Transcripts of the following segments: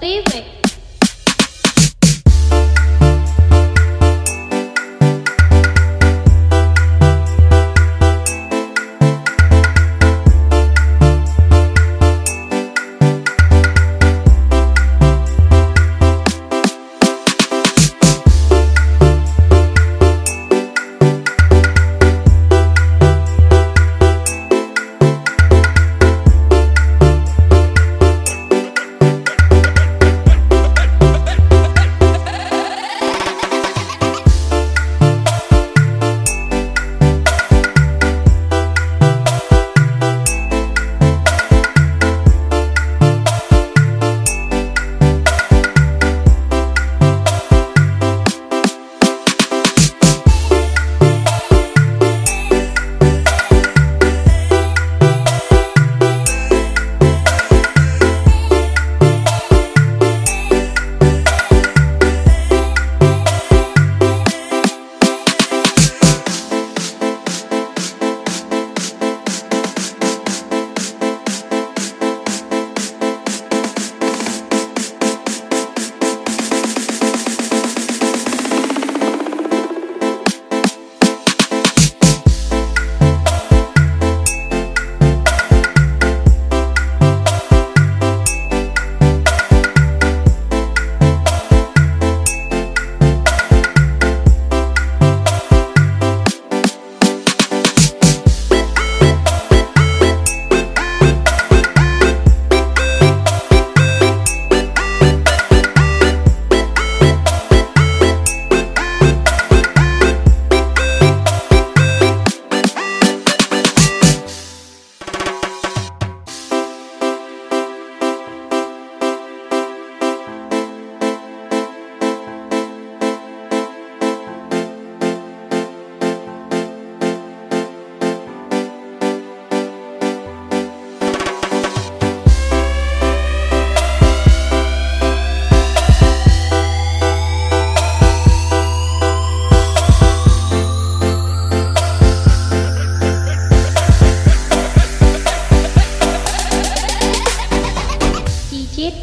Remix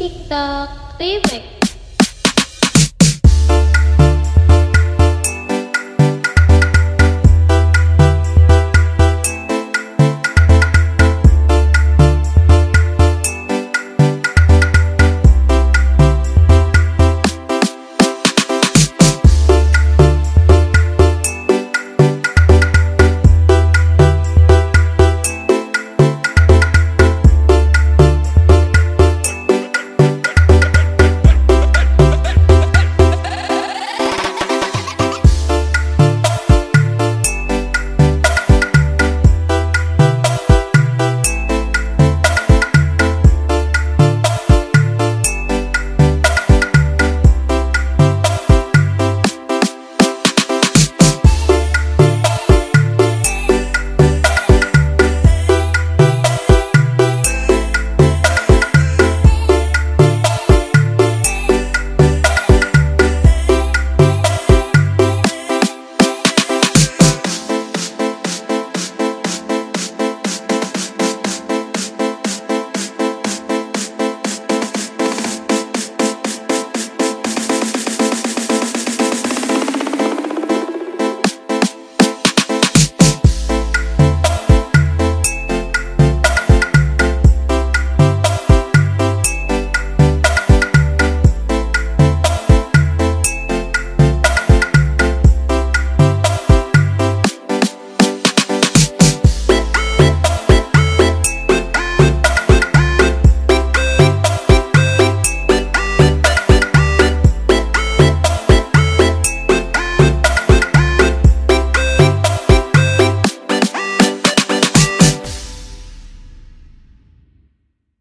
TikTok Remix